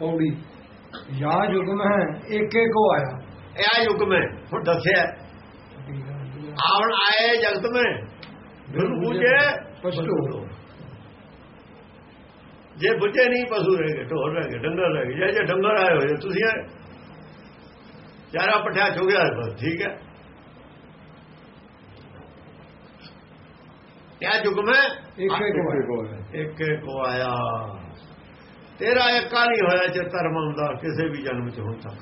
ਪੌੜੀ ਯਾ ਜੁਗਮ ਹੈ ਏਕੇ ਕੋ ਆਇਆ ਇਹ ਆ ਯੁੱਗ ਮੈਂ ਹੁਣ ਦੱਸਿਆ ਆਵਣ ਆਏ ਜਗਤ ਮੈਂ ਗੁਰੂ ਬੁਝੇ ਪਸ਼ੂ ਜੇ ਬੁਝੇ ਨਹੀਂ ਪਸ਼ੂ ਰਹਿ ਗਏ ਢੋਰ ਰਹਿ ਗਏ ਡੰਗਰ ਰਹਿ ਗਏ ਜੇ ਜੇ ਡੰਗਰ ਆਏ ਹੋਏ ਤੁਸੀਂ ਆਏ ਚਾਰਾ ਪਠਿਆ ਛੁ ਗਿਆ ਬਸ ਠੀਕ ਹੈ ਕਿਆ ਯੁੱਗ ਮੈਂ ਏਕੇ ਕੋ ਆਇਆ ਇੱਕ ਕੋ ਆਇਆ ਤੇਰਾ ਇੱਕਾ ਨਹੀਂ ਹੋਇਆ ਚਿਰ ਧਰਮ ਆਉਂਦਾ, ਕਿਸੇ ਵੀ ਜਨਮ ਚ ਹੁੰਦਾ।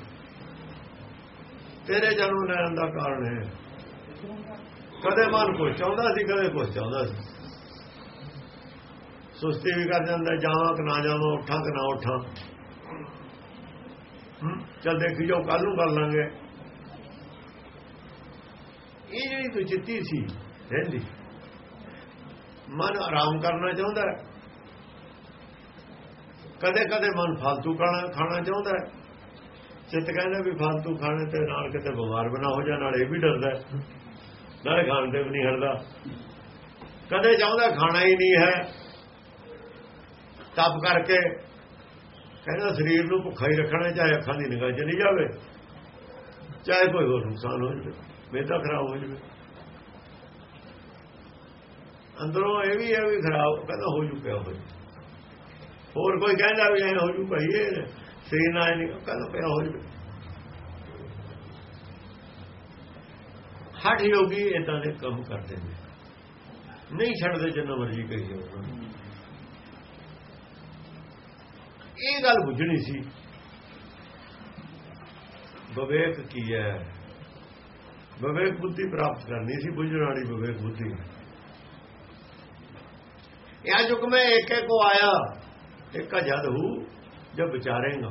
ਤੇਰੇ ਜਨਮ ਲੈਣ ਦਾ ਕਾਰਨ ਹੈ ਕਦੇ ਮਨ ਕੁਛ ਚਾਹੁੰਦਾ ਸੀ, ਕਦੇ ਕੁਛ ਚਾਹੁੰਦਾ ਸੀ। ਸੁਸਤੀ ਵੀ ਕਰ ਜਾਂਦਾ, ਜਾਵਾਂ ਕਿ ਨਾ ਜਾਵਾਂ, ਉੱਠਾਂ ਕਿ ਨਾ ਉੱਠਾਂ। ਹੂੰ, ਚੱਲ ਦੇਖੀ ਜਾਓ ਕੱਲ ਨੂੰ ਕਰ ਲਾਂਗੇ। ਇਹ ਜਿਹੜੀ ਤੂੰ ਚਿੱਤੀ ਸੀ ਰਹਿੰਦੀ ਮਨ ਆਰਾਮ ਕਰਨਾ ਚਾਹੁੰਦਾ ਹੈ। ਕਦੇ ਕਦੇ ਮਨ ਫालतू ਖਾਣਾ ਖਾਣਾ ਚਾਹੁੰਦਾ ਹੈ। ਚਿੱਤ ਕਹਿੰਦਾ ਵੀ ਫालतू ਖਾਣੇ ਤੇ ਨਾਲ ਕਿਤੇ ਬਿਮਾਰ ਬਣਾ ਹੋ ਜਾ ਨਾਲ ਇਹ ਵੀ ਡਰਦਾ ਨਾਲ ਖਾਣ ਤੇ ਵੀ ਨਹੀਂ ਹਟਦਾ। ਕਦੇ ਚਾਹੁੰਦਾ ਖਾਣਾ ਹੀ ਨਹੀਂ ਹੈ। ਤਪ ਕਰਕੇ ਕਹਿੰਦਾ ਸਰੀਰ ਨੂੰ ਭੁੱਖਾ ਹੀ ਰੱਖਣਾ ਚਾਹੇ ਅੱਖਾਂ ਦੀ ਨਿਗਾਹ ਚਲੀ ਜਾਵੇ। ਚਾਹੇ ਕੋਈ ਹੋਰ ਨੁਕਸਾਨ ਹੋ ਜਾਵੇ, ਮੇਦਾ ਖਰਾਬ ਹੋ ਜਾਵੇ। ਅੰਦਰੋਂ ਇਹ ਵੀ ਇਹ ਵੀ ਖਰਾਬ, ਕਹਿੰਦਾ ਹੋ ਚੁੱਕਿਆ ਹੋਇਆ। ਹੋਰ ਕੋਈ ਕਹਿੰਦਾ ਵੀ ਐ ਹੋ ਜੂ ਭਾਈ, ਇਹ ਸਰੀਰ ਨਾਲ ਨਹੀਂ ਕਹਿੰਦਾ ਪਿਆ ਹੋ ਜੂ ਹੱਠ ਯੋਗੀ ਇਦਾਂ ਦੇ ਕੰਮ ਕਰਦੇ ਨੇ। ਨਹੀਂ ਛੱਡਦੇ ਜਿੰਨਾ ਮਰਜ਼ੀ ਕਹੀਏ ਉਹਨਾਂ ਇਹ ਗੱਲ ਬੁੱਝਣੀ ਸੀ। ਵਿਵੇਕ ਕੀ ਹੈ? ਵਿਵੇਕ ਬੁੱਧੀ ਪ੍ਰਾਪਤ ਕਰਨੀ ਸੀ, ਬੁੱਝਣ ਵਾਲੀ ਵਿਵੇਕ ਬੁੱਧੀ। ਇਹ ਜੁਗ ਮੈਂ ਇੱਕ ਕੋ ਆਇਆ। ਇੱਕ ਜਦ ਹੂ ਜਬ ਵਿਚਾਰੇਗਾ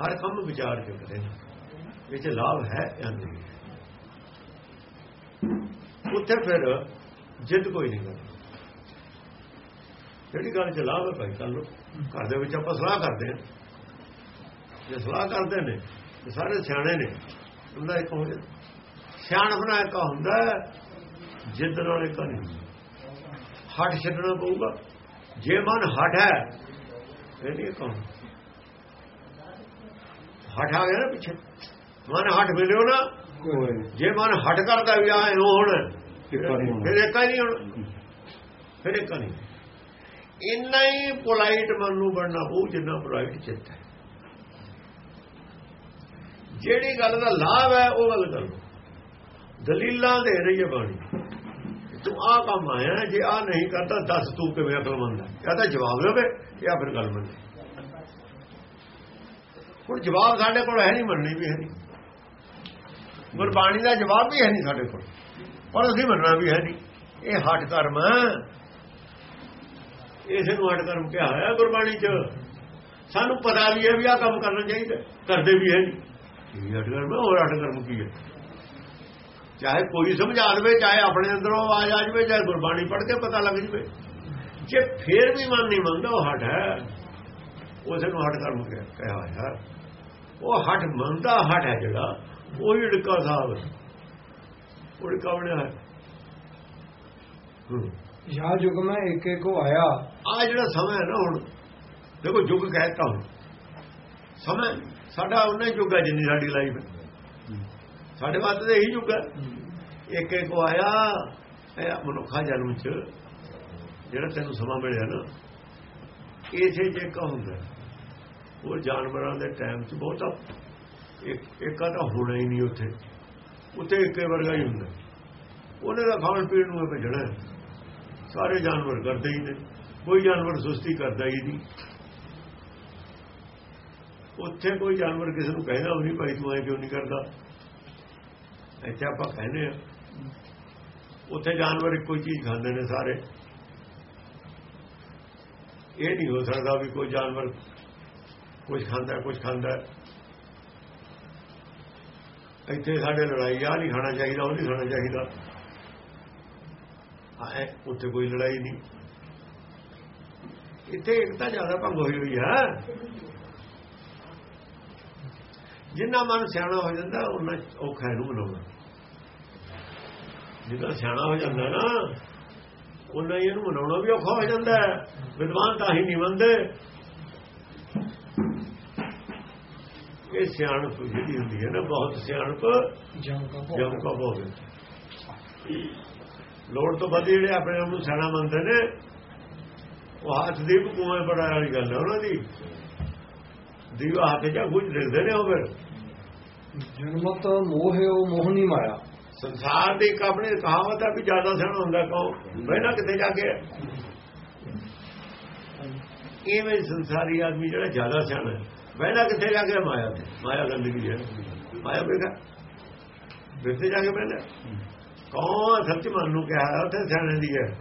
ਹਰ ਕੰਮ ਵਿਚਾਰ ਕੇ ਕਰੇਗਾ ਵਿੱਚ ਲਾਭ ਹੈ ਜਾਂ ਨਹੀਂ ਉੱਥੇ ਫਿਰ ਜਿੱਦ ਕੋਈ ਨਹੀਂ ਕਰਦਾ। ਜਿਹੜੀ ਗੱਲ ਚ ਲਾਭ ਹੈ ਭਾਈ ਕਰ ਲੋ ਘਰ ਦੇ ਵਿੱਚ ਆਪਾਂ ਸਲਾਹ ਕਰਦੇ ਹਾਂ। ਜੇ ਸਲਾਹ ਕਰਦੇ ਨੇ, ਤੇ ਸਾਰੇ ਸਿਆਣੇ ਨੇ ਹੁੰਦਾ ਇੱਕ ਹੋ ਜਾਂਦਾ ਸਿਆਣ ਬਣਾ ਇੱਕ ਹੁੰਦਾ ਜਿੱਦ ਨਾਲ ਇੱਕ ਨਹੀਂ ਹੱਟ ਛੱਡਣਾ ਪਊਗਾ। ਜੇ ਮਨ ਹੱਟ ਹੈ ਇਹ ਨਹੀਂ ਕਹੂੰ ਹਟ ਆ ਗਿਆ ਨਾ ਪਿੱਛੇ। ਮਨ ਹੱਟ ਮਿਲਿਓ ਨਾ। ਜੇ ਮਨ ਹਟ ਕਰਦਾ ਵੀ ਆ ਇਹੋ ਹੁਣ ਫਿਰ ਇੱਕ ਨਹੀਂ ਹੁਣ। ਫਿਰ ਇੱਕ ਨਹੀਂ। ਇੰਨਾ ਹੀ ਪੋਲਾਈਟ ਮਨ ਨੂੰ ਬਣਨਾ ਉਹ ਜਿੰਨਾ ਪੋਲਾਈਟ ਚਿੱਤ ਹੈ। ਜਿਹੜੀ ਗੱਲ ਦਾ ਲਾਭ ਹੈ ਉਹ ਗੱਲ ਕਰੋ। ਦਲੀਲਾਂ ਦੇ ਰਹੀ ਹੈ ਬਾਣੀ। ਤੂੰ ਆ ਕੰਮ ਆਇਆ, ਜੇ ਆ ਨਹੀਂ ਕਰਦਾ, ਦੱਸ ਤੂੰ ਕਿਵੇਂ ਅਕਲਮੰਦ ਹੈ? ਜਾਂ ਤਾਂ ਜਵਾਬ ਲਵੇ ਜਾਂ ਫਿਰ ਗੱਲ ਮੰਨੇ। ਹੁਣ ਜਵਾਬ ਸਾਡੇ ਕੋਲ ਹੈ ਨਹੀਂ, ਮੰਨਣੀ ਵੀ ਹੈ ਨਹੀਂ। ਗੁਰਬਾਣੀ ਦਾ ਜਵਾਬ ਵੀ ਹੈ ਨਹੀਂ ਸਾਡੇ ਕੋਲ, ਪਰ ਅਸੀਂ ਮੰਨਣਾ ਵੀ ਹੈ ਨਹੀਂ। ਇਹ ਹੱਟ ਕਰਮ ਇਸੇ ਨੂੰ ਹੱਟ ਕਰਮ ਕਿਹਾ ਹੋਇਆ ਗੁਰਬਾਣੀ 'ਚ। ਸਾਨੂੰ ਪਤਾ ਵੀ ਹੈ ਵੀ ਆ ਕੰਮ ਕਰਨਾ ਚਾਹੀਦਾ ਕਰਦੇ ਵੀ ਹੈ ਨਹੀਂ। ਕੀ ਹੱਟ ਕਰਮ ਹੋਰ ਹੱਟ ਕਰਮ ਕੀ ਹੈ? ਚਾਹੇ ਕੋਈ ਸਮਝਾ ਦੇਵੇ ਚਾਹੇ ਆਪਣੇ ਅੰਦਰੋਂ ਆਵਾਜ਼ ਆ ਜਾਵੇ ਚਾਹੇ ਗੁਰਬਾਣੀ ਪੜ੍ਹ ਕੇ ਪਤਾ ਲੱਗ ਜਵੇ। ਜੇ ਫੇਰ ਵੀ ਮਨ ਨਹੀਂ ਮੰਨਦਾ ਉਹ ਹਟ ਹੈ। ਉਸੇ ਨੂੰ ਹਟ ਕਰਮ ਕਿਹਾ ਹੋਇਆ? ਉਹ ਹਟ ਮੰਨਦਾ ਹਟ ਹੈ ਜਿਹੜਾ ਉਹ ਢਿੜਕਾ ਸਾਹਿਬ ਉਹ ਢਿੜਕਾ ਬਣਿਆ ਹੈ। ਯਾ ਜੁਗ ਮੈਂ ਏਕੇ ਕੋ ਆਇਆ। ਆ ਜਿਹੜਾ ਸਮਾਂ ਹੈ ਨਾ ਹੁਣ ਦੇਖੋ ਯੁੱਗ ਕਹਿਤਾ ਹੁਣ। ਸਮਾਂ ਸਾਡਾ ਉਹਨਾਂ ਹੀ ਯੁੱਗ ਹੈ ਜਿੰਨੀ ਸਾਡੀ ਲਾਈਫ ਹੈ। ਸਾਡੇ ਵਾਸਤੇ ਇਹੀ ਯੁੱਗ ਹੈ। ਇੱਕ ਇੱਕ ਆਇਆ, ਇਹ ਮਨੁੱਖਾ ਜਨਮ ਚ ਜਿਹੜਾ ਤੈਨੂੰ ਸਮਾਂ ਮਿਲਿਆ ਨਾ, ਇਸੇ ਜੇ ਹੁੰਦਾ। ਉਹ ਜਾਨਵਰਾਂ ਦੇ ਟਾਈਮ 'ਚ ਬਹੁਤਾ, ਇੱਕ, ਇੱਕਾ ਤਾਂ ਹੋਣਾ ਹੀ ਨਹੀਂ ਉੱਥੇ। ਉੱਥੇ ਇੱਕੇ ਵਰਗਾ ਹੀ ਹੁੰਦਾ। ਉਹਨੇ ਦਾ ਖਾਣ ਪੀਣ ਨੂੰ ਭੇਜਣਾ ਸਾਰੇ ਜਾਨਵਰ ਕਰਦੇ ਹੀ ਨੇ। ਕੋਈ ਜਾਨਵਰ ਸੁਸਤੀ ਕਰਦਾ ਹੀ ਨਹੀਂ। ਉੱਥੇ ਕੋਈ ਜਾਨਵਰ ਕਿਸੇ ਨੂੰ ਕਹਿੰਦਾ ਵੀ ਨਹੀਂ, ਭਾਈ ਤੂੰ ਐ ਕਿਉਂ ਨਹੀਂ ਕਰਦਾ? ਇੱਥੇ ਆਪਾਂ ਕਹਿੰਦੇ ਆ ਉੱਥੇ ਜਾਨਵਰ ਇੱਕੋ ਹੀ ਚੀਜ਼ ਖਾਂਦੇ ਨੇ ਸਾਰੇ। ਇਹ ਨਹੀਂ ਹੋ ਸਕਦਾ ਵੀ ਕੋਈ ਜਾਨਵਰ ਕੁਝ ਖਾਂਦਾ ਕੁਝ ਖਾਂਦਾ। ਇੱਥੇ ਸਾਡੇ ਲੜਾਈ ਆ ਨਹੀਂ ਖਾਣਾ ਚਾਹੀਦਾ, ਉਹ ਨਹੀਂ ਖਾਣਾ ਚਾਹੀਦਾ। ਆਏ ਉੱਥੇ ਕੋਈ ਲੜਾਈ ਨਹੀਂ। ਇੱਥੇ ਇਕਤਾ ਜ਼ਿਆਦਾ ਭੰਗ ਹੋਈ ਹੋਈ ਹੈ। ਜਿੰਨਾ ਮਨ ਸਿਆਣਾ ਹੋ ਜਾਂਦਾ ਉਹਨਾਂ ਔਖਾ ਨੂੰ ਬਣਾਉਣਾ ਜਿੰਨਾ ਸਿਆਣਾ ਹੋ ਜਾਂਦਾ ਨਾ ਉਹਨਾਂ ਹੀ ਇਹਨੂੰ ਮਨਾਉਣਾ ਵੀ ਔਖਾ ਹੋ ਜਾਂਦਾ ਵਿਦਵਾਨ ਤਾਂ ਹੀ ਨਹੀਂ ਮੰਨਦੇ। ਇਹ ਸਿਆਣਪ ਜਿਹੜੀ ਹੁੰਦੀ ਹੈ ਨਾ ਬਹੁਤ ਸਿਆਣਪ ਜਮ ਕਾ ਹੋਵੇ ਲੋੜ ਤੋਂ ਵੱਧ ਜਿਹੜੇ ਆਪਣੇ ਆਪ ਨੂੰ ਸਿਆਣਾ ਮੰਨਦੇ ਨੇ ਉਹ ਹੱਥ ਦੀ ਕੁਵੇਂ ਬੜਾ ਵਾਲੀ ਗੱਲ ਹੈ ਉਹਨਾਂ ਦੀ। ਦੀਵਾ ਹੱਥ ਜਾਂ ਕੁਝ ਦਿਖਦੇ ਨੇ ਉਹ ਫਿਰ। ਜਨਮਤ ਮੋਹਿਓ ਮੋਹਨੀ ਮਾਇਆ। ਸੰਸਾਰ ਦੀ ਇੱਕ ਆਪਣੀ ਕਹਾਵਤ ਹੈ ਵੀ ਜ਼ਿਆਦਾ ਸਿਆਣਾ ਹੁੰਦਾ ਕਹੋ ਬਹਿਣਾ ਕਿੱਥੇ ਜਾ ਕੇ ਇਵੇਂ ਸੰਸਾਰੀ ਆਦਮੀ ਜਿਹੜਾ ਜ਼ਿਆਦਾ ਸਿਆਣਾ ਹੈ। ਬਹਿਣਾ ਕਿੱਥੇ ਜਾ ਕੇ ਮਾਇਆ ਤੇ। ਮਾਇਆ ਗੰਦਗੀ ਹੈ। ਮਾਇਆ ਬੇਗਾ ਕਿੱਥੇ ਜਾ ਕੇ ਬਹਿਣਾ ਕੌਣ ਸੱਚ ਮਨ ਨੂੰ ਕਿਹਾ ਹੈ? ਉੱਥੇ ਸਿਆਣੇ ਦੀ ਹੈ।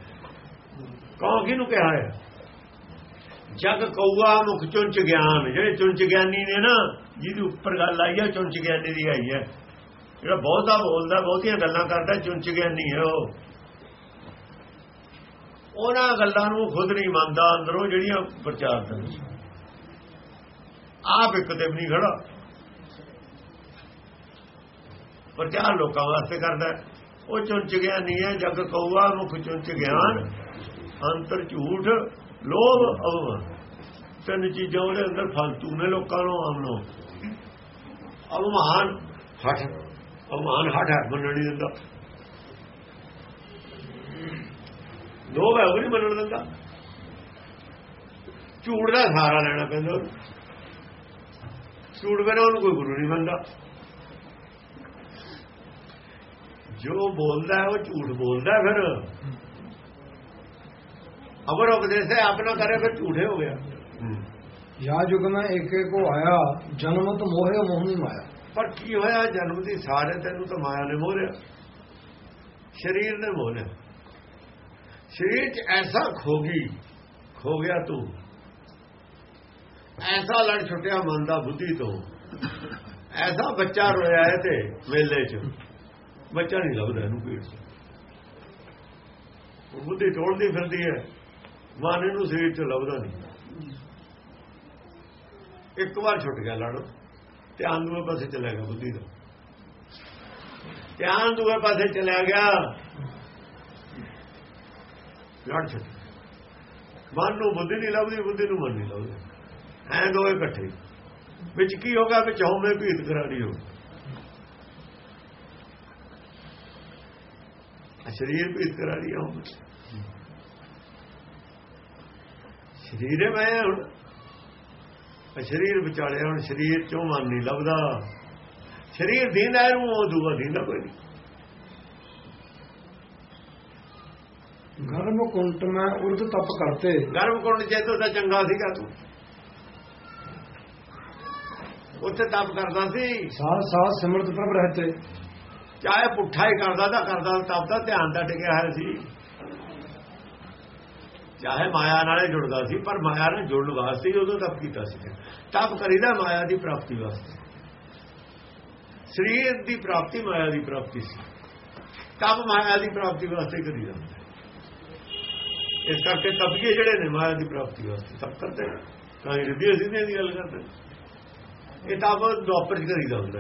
ਕੌਣ ਕਿਹਨੂੰ ਕਿਹਾ ਹੈ? ਜਗ ਕਊਆ ਮੁਖ ਚੁੰਚ ਗਿਆਨ। ਜਿਹੜੇ ਚੁੰਚ ਗਿਆਨੀ ਨੇ ਨਾ, ਜਿਹਦੀ ਉੱਪਰ ਗੱਲ ਆਈ ਹੈ ਚੁੰਚ ਗਿਆਨੀ ਦੀ ਆਈ ਹੈ। ਜਿਹੜਾ ਬਹੁਤਾ ਬੋਲਦਾ ਬਹੁਤੀਆਂ ਗੱਲਾਂ ਕਰਦਾ ਚੁੰਚ ਗਿਆਨੀ ਹੈ ਉਹ। ਉਹਨਾਂ ਗੱਲਾਂ ਨੂੰ ਖੁਦ ਨਹੀਂ ਮੰਨਦਾ, ਅੰਦਰੋਂ ਜਿਹੜੀਆਂ ਪ੍ਰਚਾਰ ਕਰਦਾ ਆਪ ਇੱਕ ਤੇ ਵੀ ਨਹੀਂ ਖੜਾ। ਪ੍ਰਚਾਰ ਲੋਕਾਂ ਵਾਸਤੇ ਕਰਦਾ ਉਹ ਚੁੰਚ ਗਿਆਨੀ ਹੈ, ਜਗ ਕਊਆ, ਮੁਖ ਚੁੰਚ ਗਿਆਨ, ਅੰਤਰ ਝੂਠ, ਲੋਭ, ਅਵਮਾਨ। ਤਿੰਨ ਚੀਜ਼ਾਂ ਉਹਦੇ ਅੰਦਰ ਫਾਲਤੂ ਨੇ ਲੋਕਾਂ ਨੂੰ, ਆਮ ਨੂੰ। ਅਵਮਾਨ। ਹਟ ਅਵਮਾਨ ਹਟ ਹੈ ਮੰਨਣ ਨਹੀਂ ਦਿੰਦਾ। ਲੋਭ ਹੈ ਉਹ ਨਹੀਂ ਮੰਨਣ ਦਿੰਦਾ। ਝੂਠ ਦਾ ਸਹਾਰਾ ਲੈਣਾ ਪੈਂਦਾ ਉਹਨੂੰ। ਝੂਠ ਬਿਨਾਂ ਉਹਨੂੰ ਕੋਈ ਗੁਰੂ ਨਹੀਂ ਮੰਨਦਾ। ਜੋ ਬੋਲਦਾ ਹੈ ਉਹ ਝੂਠ ਬੋਲਦਾ ਫਿਰ। ਅਗਰ ਉਪਦੇਸ਼ ਹੈ ਆਪਣਾ ਕਰੇ ਫਿਰ ਝੂਠੇ ਹੋ ਗਿਆ। ਯਾ ਯੁਗ ਮੈਂ ਏਕੇ ਕੋ ਆਇਆ, ਜਨਮਤ ਮੋਹਿਓ ਮੋਹਨੀ ਮਾਇਆ। ਪਰ ਕੀ ਹੋਇਆ? ਜਨਮ ਦੀ ਸਾਰੇ ਤੈਨੂੰ ਤਾਂ ਮਾਇਆ ਨੇ ਮੋਹਿਆ ਸਰੀਰ ਨੇ ਮੋਹਿਆ ਸਰੀਰ 'ਚ ਐਸਾ ਖੋਗੀ ਖੋ ਗਿਆ ਤੂੰ। ਐਸਾ ਲੜ ਛੁੱਟਿਆ ਮਨ ਦਾ ਬੁੱਧੀ ਤੋਂ। ਐਸਾ ਬੱਚਾ ਰੋਇਆ ਹੈ ਤੇ ਮੇਲੇ 'ਚ। ਬੱਚਾ ਨਹੀਂ ਲੱਭਦਾ ਇਹਨੂੰ ਪੀੜ ਉਹ ਬੁੱਧੀ ਟੋਲਦੀ ਫਿਰਦੀ ਹੈ। ਮਨ ਇਹਨੂੰ ਸਰੀਰ 'ਚ ਲੱਭਦਾ ਨਹੀਂ। ਇੱਕ ਵਾਰ ਛੁੱਟ ਗਿਆ ਲੜ। ਧਿਆਨ ਦੂਏ ਪਾਸੇ ਚਲਾ ਗਿਆ ਬੁੱਧੀ ਦਾ। ਧਿਆਨ ਦੂਏ ਪਾਸੇ ਚਲਾ ਗਿਆ। ਲੜ ਛੁੱਟ ਮਨ ਨੂੰ ਬੁੱਧੀ ਨਹੀਂ ਲੱਭਦੀ, ਬੁੱਧੀ ਨੂੰ ਮਨ ਨਹੀਂ ਲੱਭਦਾ। ਐ ਦੋਏ ਇਕੱਠੇ। ਵਿੱਚ ਕੀ ਹੋਗਾ ਵਿੱਚ ਹਉਮੈ ਭੀਤ ਕਰਾਣੀ ਹੋ ਸਰੀਰ ਭੀਤ ਕਰਾਣੀ ਹੋ ਸਰੀਰ ਮੈਂ ਹੁਣ। ਸਰੀਰ ਵਿਚਾਲੇ ਹੁਣ ਸਰੀਰ ਚੋਂ ਮਨ ਨਹੀਂ ਲੱਭਦਾ। ਸਰੀਰ ਦੀਂਦਾ ਇਹਨੂੰ ਉਹ ਦੂਆ ਦੀਂਦਾ ਕੋਈ ਨਹੀਂ। ਗਰਮ ਕੁੰਟ ਮੈਂ ਉਰਦ ਤਪ ਕਰਤੇ। ਗਰਮ ਕੁੰਡ ਚੇਤੋ ਤਾਂ ਚੰਗਾ ਸੀਗਾ ਤੂੰ। ਉੱਥੇ ਤਪ ਕਰਦਾ ਸੀ। ਸਾਥ ਸਾਥ ਸਿਮਰਤ ਪ੍ਰਭ ਰਹਤੇ। ਚਾਹੇ ਪੁੱਠਾ ਹੀ ਕਰਦਾ ਤਾਂ ਕਰਦਾ ਤਪ ਦਾ ਧਿਆਨ ਤਾਂ ਟਿਕਿਆ ਹੋਇਆ ਸੀ। ਚਾਹੇ ਮਾਇਆ ਨਾਲੇ ਜੁੜਦਾ ਸੀ, ਪਰ ਮਾਇਆ ਨਾਲ ਜੁੜਨ ਵਾਸਤੇ ਉਦੋਂ ਤਪ ਕੀਤਾ ਸੀ। ਤਪ ਕਰੀਦਾ ਮਾਇਆ ਦੀ ਪ੍ਰਾਪਤੀ ਵਾਸਤੇ। ਸਰੀਰ ਦੀ ਪ੍ਰਾਪਤੀ ਮਾਇਆ ਦੀ ਪ੍ਰਾਪਤੀ ਸੀ। ਤਪ ਮਾਇਆ ਦੀ ਪ੍ਰਾਪਤੀ ਵਾਸਤੇ ਕਰੀਦਾ ਇਸ ਕਰਕੇ ਤਪੀਏ ਜਿਹੜੇ ਨੇ ਮਾਇਆ ਦੀ ਪ੍ਰਾਪਤੀ ਵਾਸਤੇ। ਤਪ ਕਰਦੇ ਤਾਂ ਹੀ ਰਿੱਧੀ ਅਸੀਂ ਦੀ ਗੱਲ ਕਰਦੇ ਇਹ ਤਪ ਦੁਆਪਰ ਚ ਕਰੀਦਾ ਹੁੰਦਾ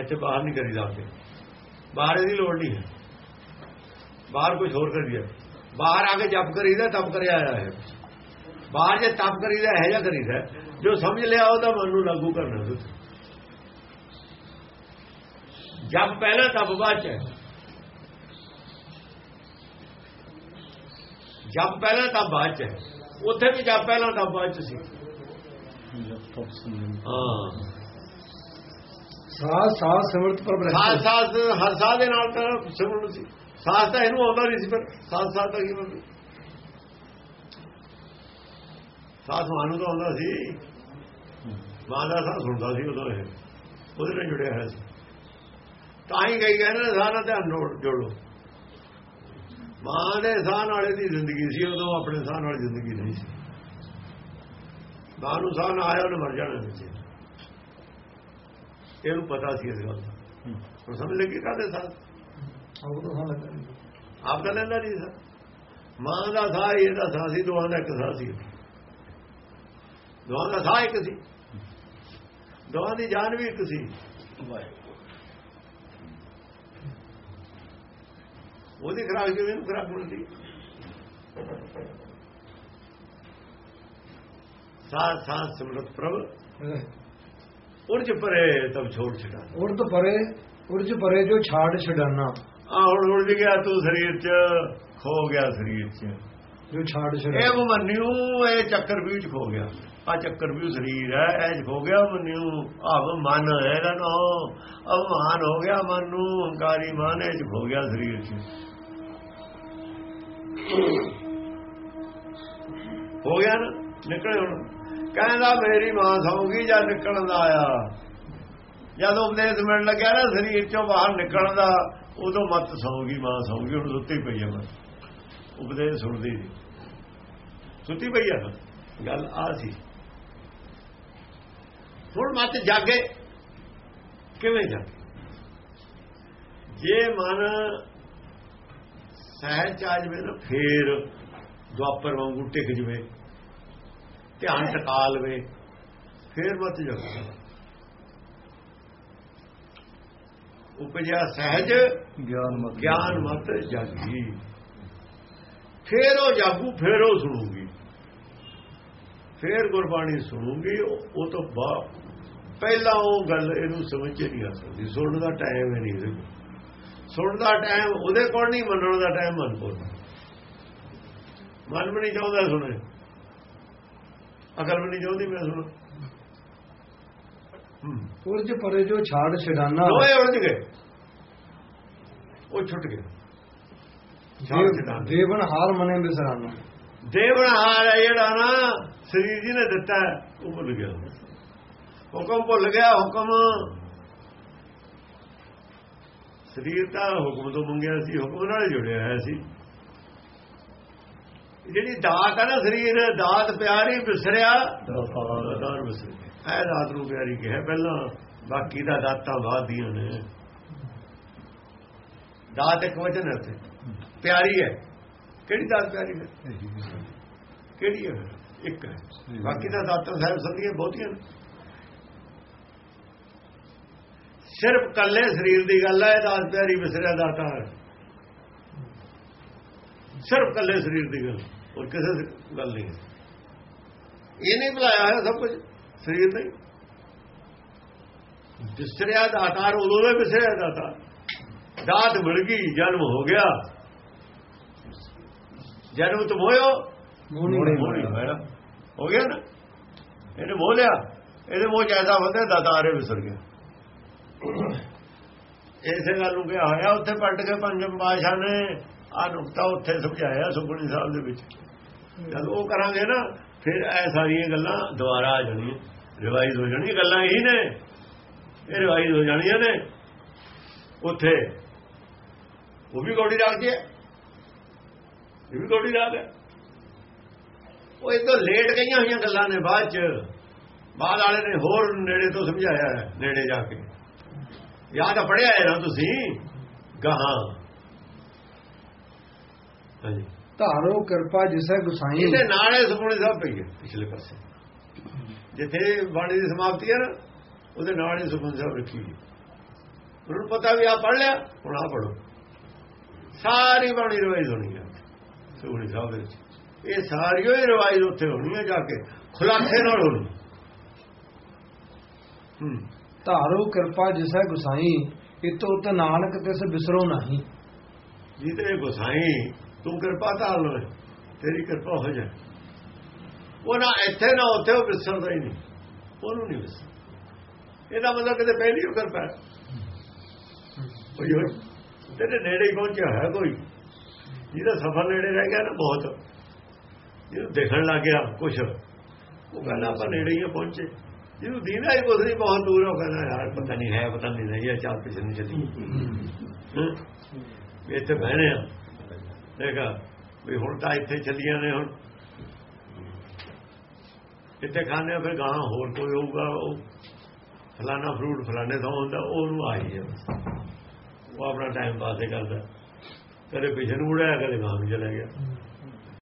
ਇੱਥੇ ਬਾਹਰ ਨਹੀਂ ਕਰੀਦਾ ਹੁੰਦੇ ਬਾਹਰ ਇਹਦੀ ਲੋੜ ਨਹੀਂ ਹੈ। ਬਾਹਰ ਕੁਝ ਹੋਰ ਕਰੀਦਾ ਬਾਹਰ ਆ ਕੇ ਜਪ ਕਰੀਦਾ ਤਪ ਕਰਿਆ ਆਇਆ ਹੈ। ਬਾਹਰ ਜੇ ਤਪ ਕਰੀਦਾ ਹੈ ਜਾਂ ਕਰੀਦਾ ਜੋ ਸਮਝ ਲਿਆ ਉਹਦਾ ਮਨ ਨੂੰ ਲਾਗੂ ਕਰਨਾ। ਜਪ ਪਹਿਲਾਂ ਤਪ ਬਾਅਦ ਚ। ਹੈ ਜਪ ਪਹਿਲਾਂ ਤਪ ਬਾਅਦ ਚ। ਹੈ ਉੱਥੇ ਵੀ ਜਪ ਪਹਿਲਾਂ ਤਪ ਬਾਅਦ ਚ ਸੀ। ਹਾਂ। ਸਾਥ ਸਾਥ ਸਿਮਰਤ ਪ੍ਰਭ ਸਾਥ ਰਹਤੇ ਸਾਥ ਹਰ ਸਾਹ ਦੇ ਨਾਲ ਤਾਂ ਸਿਮਰਨ ਸੀ। ਸਾਥ ਤਾਂ ਇਹਨੂੰ ਆਉਂਦਾ ਨਹੀਂ ਸੀ ਪਰ ਸਾਥ ਸਾਥ ਤਾਂ ਕਿਵੇਂ ਸੀ? ਸਾਥ ਮਾਨੂੰ ਤਾਂ ਆਉਂਦਾ ਸੀ। ਮਾਂ ਦਾ ਸਾਥ ਸੁਣਦਾ ਸੀ ਉਦੋਂ ਇਹ। ਉਹਦੇ ਨਾਲ ਜੁੜਿਆ ਹੋਇਆ ਸੀ। ਤਾਂ ਹੀ ਗਈ ਕਹਿੰਦੇ ਨੇ ਸਾਹ ਨਾਲ ਧਿਆਨ ਜੋੜ- ਜੋੜੋ ਮਾਂ ਦੇ ਸਾਹ ਨਾਲ ਇਹਦੀ ਜ਼ਿੰਦਗੀ ਸੀ ਉਦੋਂ ਆਪਣੇ ਸਾਹ ਨਾਲ ਜ਼ਿੰਦਗੀ ਨਹੀਂ ਸੀ। ਮਾਂ ਨੂੰ ਸਾਹ ਨਾ ਆਇਆ ਉਹਨੇ ਮਰ ਜਾਣਾ ਵਿੱਚ। ਇਹਨੂੰ ਪਤਾ ਸੀ ਇਸ ਗੱਲ ਦਾ। ਹੁਣ ਸਮਝ ਲੱਗੀ ਕਾਹਦੇ ਸਾਥ ਉਹ ਤਾਂ ਹਾਂ ਲੱਗਾ ਆਪ ਤਾਂ ਲੈਂਦਾ ਨਹੀਂ ਸਾਹ ਮਾਂ ਦਾ ਸਾਹ ਇਹਦਾ ਸਾਹ ਸੀ ਦੋਹਾਂ ਦਾ ਇੱਕ ਸਾਹ ਸੀ। ਦੋਹਾਂ ਦਾ ਸਾਹ ਇੱਕ ਸੀ। ਦੋਹਾਂ ਦੀ ਜਾਨ ਵੀ ਇੱਕ ਸੀ। ਉਹਦੀ ਖਰਾਕ ਜਿਵੇਂ ਇਹਨੂੰ ਖਰਾਕ ਮਿਲਦੀ ਸਾਥ ਸਾਥ ਸਿਮਰਤ ਪ੍ਰਭ। ਉਰਜ ਪਰੇ ਤਬ ਛੋੜ ਛਡਾ ਉਰਦ ਪਰੇ ਉਰਜ ਪਰੇ ਜੋ ਛਾੜ ਛਡਾਨਾ। ਆ ਹੁਣ ਉਰਜ ਗਿਆ ਤੂੰ ਸਰੀਰ 'ਚ ਖੋ ਗਿਆ ਸਰੀਰ 'ਚ। ਜੋ ਛਾੜ ਇਹ ਛਡਾਨਾ ਮਨਿਓ ਇਹ ਚੱਕਰ ਵਿੱਚ ਖੋ ਗਿਆ। ਆ ਚੱਕਰ ਵੀ ਸਰੀਰ ਹੈ ਇਹ 'ਚ ਖੋ ਗਿਆ ਮਨਿਓ। ਅਬ ਮਨ ਹੈ ਨਾ ਅਵਮਾਨ ਹੋ ਗਿਆ ਮਨ ਨੂੰ ਹੰਕਾਰੀ ਮਨ ਇਹ 'ਚ ਖੋ ਗਿਆ ਸਰੀਰ 'ਚ। ਹੋ ਗਿਆ ਨਾ ਨਿਕਲੇ ਹੁਣ। ਕਹਿੰਦਾ ਮੇਰੀ ਮਾਂ ਸੌਂਗੀ ਜਾਂ ਨਿਕਲਣ ਦਾ ਆਇਆ ਜਦੋਂ ਉਪਦੇਸ਼ ਮਿਲਣ ਲੱਗਿਆ ਨਾ ਸਰੀਰ ਚੋਂ ਬਾਹਰ ਨਿਕਲਣ ਦਾ ਉਦੋਂ ਮਤ ਸੌਂਗੀ, ਮਾਂ ਸੌਂਗੀ, ਹੁਣ ਸੁੱਤੀ ਪਈ ਹੈ ਮੈਂ ਉਪਦੇਸ਼ ਸੁਣਦੀ ਨਹੀਂ ਸੁੱਤੀ ਪਈ ਹੈ ਗੱਲ ਆ ਸੀ। ਹੁਣ ਮਤ ਜਾਗੇ। ਕਿਵੇਂ ਜਾਗੇ? ਜੇ ਮਨ ਸਹਿਜ ਚ ਆ ਜਾਵੇ ਨਾ, ਫੇਰ ਦੁਆਪਰ ਵਾਂਗੂ ਟਿਕ ਜਵੇ, ਧਿਆਨ ਟਕਾ ਲਵੇ, ਫੇਰ ਮਤ ਜਾਗੇ ਉਪਜਿਆ ਸਹਿਜ ਗਿਆਨ ਮਤ ਗਿਆਨ ਮਤ ਜਾਗੀ। ਫੇਰ ਉਹ ਜਾਗੂ ਫੇਰ ਉਹ ਸੁਣੂਗੀ। ਫੇਰ ਗੁਰਬਾਣੀ ਸੁਣੂਗੀ ਉਹ ਤੋਂ ਬਾਅਦ ਪਹਿਲਾਂ ਉਹ ਗੱਲ ਇਹਨੂੰ ਸਮਝ ਨਹੀਂ ਆ ਸਕਦੀ। ਸੁਣਨ ਦਾ ਟਾਈਮ ਹੀ ਨਹੀਂ ਇਹਦੇ ਕੋਲ। ਸੁਣਨ ਦਾ ਟਾਈਮ ਉਹਦੇ ਕੋਲ ਨਹੀਂ ਮੰਨਣ ਦਾ ਟਾਈਮ ਮਨ ਕੋਲ। ਮਨ ਵੀ ਨਹੀਂ ਚਾਹੁੰਦਾ ਸੁਣੇ। ਅਕਲ ਵੀ ਨਹੀਂ ਚਾਹੁੰਦੀ ਮੈਂ ਸੁਣ ਉਰਜ ਪਰੇ ਜੋ ਛਾੜ ਛਡਾਨਾ ਦੋਏ ਉਲਝ ਗਏ। ਉਹ ਛੁੱਟ ਗਏ। ਛਾੜ ਛਡਾਨਾ। ਦੇਵਨ ਹਾਰ ਮਨੇ ਬਿਸਰਾਨਾ। ਦੇਵਨਹਾਰ ਹੈ ਜਿਹੜਾ ਨਾ ਸਰੀਰ ਜੀ ਨੇ ਦਿੱਤਾ ਉਹ ਭੁੱਲ ਗਿਆ। ਹੁਕਮ ਭੁੱਲ ਗਿਆ ਹੁਕਮ। ਸਰੀਰ ਤਾਂ ਹੁਕਮ ਤੋਂ ਮੰਗਿਆ ਸੀ ਹੁਕਮ ਨਾਲ ਜੁੜਿਆ ਹੋਇਆ ਸੀ। ਜਿਹੜੀ ਦਾਤ ਹੈ ਨਾ ਸਰੀਰ ਦਾਤ ਪਿਆਰੀ ਵਿਸਰਿਆ ਦਾਤਾਰ ਵਿਸਰ ਇਹ ਦਾਤ ਨੂੰ ਪਿਆਰੀ ਕਿਹਾ ਪਹਿਲਾਂ ਬਾਕੀ ਦਾ ਦਾਤਾਂ ਬਾਅਦ ਦੀਆਂ ਨੇ। ਦਾਤ ਇੱਕ ਵਚਨ ਹੈ ਉੱਥੇ। ਪਿਆਰੀ ਹੈ। ਕਿਹੜੀ ਦਾਤ ਪਿਆਰੀ ਹੈ? ਕਿਹੜੀ ਹੈ? ਇੱਕ ਹੈ। ਬਾਕੀ ਦਾ ਦਾਤਾਂ? ਸਾਹਿਬ ਸੰਦੀਆਂ ਬਹੁਤੀਆਂ ਨੇ। ਸਿਰਫ ਕੱਲੇ ਸਰੀਰ ਦੀ ਗੱਲ ਹੈ ਦਾਤ ਪਿਆਰੀ ਵਿਸਰਿਆ ਦਾਤਾ ਸਿਰਫ ਕੱਲੇ ਸਰੀਰ ਦੀ ਗੱਲ ਹੋਰ ਕਿਸੇ ਗੱਲ ਨਹੀਂ ਹੈ। ਇਹ ਨਹੀਂ ਬੁਲਾਇਆ ਹੈ ਸਭ ਕੁਝ। ਸਰੀਰ ਨਹੀਂ। ਵਿਸਰਿਆ ਦਾਤਾਰ ਉਦੋਂ ਦੇ ਵਿਸਰਿਆ ਦਾਤਾ ਦਾਤ ਮਿਲ ਗਈ ਜਨਮ ਹੋ ਗਿਆ। ਜਨਮ ਤੋਂ ਹੋਇਓ ਮੋਹਣੀ ਮੋਹਣੀ ਹੋਇਆ। ਹੋ ਗਿਆ ਨਾ। ਇਹਨੇ ਮੋਹ ਲਿਆ। ਇਹਦੇ ਮੋਹ ਜ਼ਿਆਦਾ ਬੰਦੇ ਦਾਤਾਰੇ ਵਿਸਰ ਗਿਆ। ਇਸੇ ਗੱਲ ਨੂੰ ਕਿਹਾ ਹੋਇਆ ਉੱਥੇ ਪਲਟ ਕੇ ਪੰਜਮ ਪਾਸ਼ਾ ਨੇ ਆ ਨੁਕਤਾ ਉੱਥੇ ਸਮਝਾਇਆ ਸੁਖਣੀ ਸਾਹਿਬ ਦੇ ਵਿੱਚ। ਜਦ ਉਹ ਕਰਾਂਗੇ ਨਾ ਫਿਰ ਇਹ ਸਾਰੀਆਂ ਗੱਲਾਂ ਦੁਬਾਰਾ ਆ ਜਾਣੀਆਂ। ਰਿਵਾਈਜ਼ ਹੋ ਜਾਣੀਆਂ ਗੱਲਾਂ ਇਹੀ ਨੇ। ਇਹ ਰਿਵਾਈਜ਼ ਹੋ ਜਾਣੀਆਂ ਨੇ। ਉੱਥੇ ਉਹ ਵੀ ਗੋੜੀ ਰੱਖਦੀ ਹੈ। ਇਹ ਵੀ ਗੋੜੀ ਰੱਖ ਹੈ। ਉਹ ਇਦੋਂ ਲੇਟ ਗਈਆਂ ਹੋਈਆਂ ਗੱਲਾਂ ਨੇ ਬਾਅਦ ਚ। ਬਾਅਦ ਵਾਲੇ ਨੇ ਹੋਰ ਨੇੜੇ ਤੋਂ ਸਮਝਾਇਆ ਹੈ, ਨੇੜੇ ਜਾ ਕੇ। ਯਾਦ ਤਾਂ ਪੜਿਆ ਹੈ ਨਾ ਤੁਸੀਂ? ਗਾਹਾਂ। ਹਾਂਜੀ। ਧਾਰੋ ਕਿਰਪਾ ਜਿਸੈ ਗੁਸਾਈ। ਇਹਦੇ ਨਾਲੇ ਸੁਖਮਣੀ ਸਾਹਿਬ ਪਈ ਹੈ ਪਿਛਲੇ ਪਾਸੇ। ਜਿੱਥੇ ਬਾਣੀ ਦੀ ਸਮਾਪਤੀ ਹੈ ਨਾ ਉਹਦੇ ਨਾਲ ਹੀ ਸੁਖਮਣੀ ਸਾਹਿਬ ਰੱਖੀ ਹੋਈ ਉਹਨਾਂ ਪਤਾ ਵੀ ਆ ਪੜ ਲਿਆ ਹੁਣ ਆ ਪੜੋ ਸਾਰੀ ਬਾਣੀ ਰਵਾਈ ਹੋਣੀ ਹੈ ਸਾਹਿਬ ਦੇ ਵਿੱਚ। ਇਹ ਸਾਰੀਓ ਹੀ ਰਵਾਈ ਉੱਥੇ ਹੋਣੀ ਹੈ ਜਾ ਕੇ ਖੁਲਾਸੇ ਨਾਲ ਹੋਣੀ। ਹੂੰ। ਧਾਰੋ ਕਿਰਪਾ ਜਿਸੈ ਗੁਸਾਈ ਇਤੋ ਉਤ ਨਾਨਕ ਤਿਸ ਬਿਸਰੋ ਨਹੀਂ। ਜਿਤਨੇ ਗੁਸਾਈ ਤੂੰ ਕਿਰਪਾ ਧਾਰ ਲਵੇ ਤੇਰੀ ਕਿਰਪਾ ਹੋ ਜਾਏ। ਉਹ ਨਾ ਇੱਥੇ ਨਾ ਉੱਥੇ ਉਹ ਵਿਸਰਦਾ ਹੀ ਨਹੀਂ। ਉਹਨੂੰ ਨਹੀਂ ਵਿਸਰ ਇਹਦਾ ਮਤਲਬ ਕਿਤੇ ਪਹਿਲੀ ਉਹ ਕਿਰਪਾ ਹੈ। ਹੋਈ ਹੋਈ ਤੇਰੇ ਨੇੜੇ ਹੀ ਪਹੁੰਚਿਆ ਹੈ ਕੋਈ। ਜਿਹਦਾ ਸਫਰ ਨੇੜੇ ਰਹਿ ਗਿਆ ਨਾ ਬਹੁਤ। ਜਿਹਨੂੰ ਦੇਖਣ ਲੱਗ ਗਿਆ ਕੁਛ। ਉਹ ਕਹਿੰਦਾ ਆਪਾਂ ਨੇੜੇ ਹੀ ਪਹੁੰਚੇ। ਜਿਹਨੂੰ ਦੀਨਾ ਹੀ ਕੁਛ ਨਹੀਂ ਬਹੁਤ ਦੂਰ ਉਹ ਕਹਿੰਦਾ ਯਾਰ ਪਤਾ ਨਹੀਂ ਹੈ ਪਤਾ ਨਹੀਂ ਨਹੀਂ ਹੈ ਚਾਲ ਪਿਛੇ ਨਹੀਂ ਚੱਲੀ ਹੂੰ। ਇੱਥੇ ਬਹਿਣੇ ਆ। ਦੇਖਾ ਵੀ ਹੁਣ ਤਾਂ ਇੱਥੇ ਚੱਲੀਆਂ ਨੇ ਹੁਣ। ਇੱਥੇ ਖਾਣੇ ਆ ਫਿਰ ਗਾਂ, ਹੋਰ ਕੋਈ ਹੋਊਗਾ, ਉਹ ਫਲਾਣਾ ਫਰੂਟ ਫਲਾਣੇ ਤੋਂ ਹੁੰਦਾ, ਉਹਨੂੰ ਆਈ ਹੈ ਉਹ ਆਪਣਾ ਟਾਈਮ ਪਾਸ ਹੀ ਕਰਦਾ। ਕਦੇ ਪਿਛੇ ਨੂੰ ਮੁੜਿਆ, ਕਦੇ ਗਾਂ ਨੂੰ ਚਲਾ ਗਿਆ।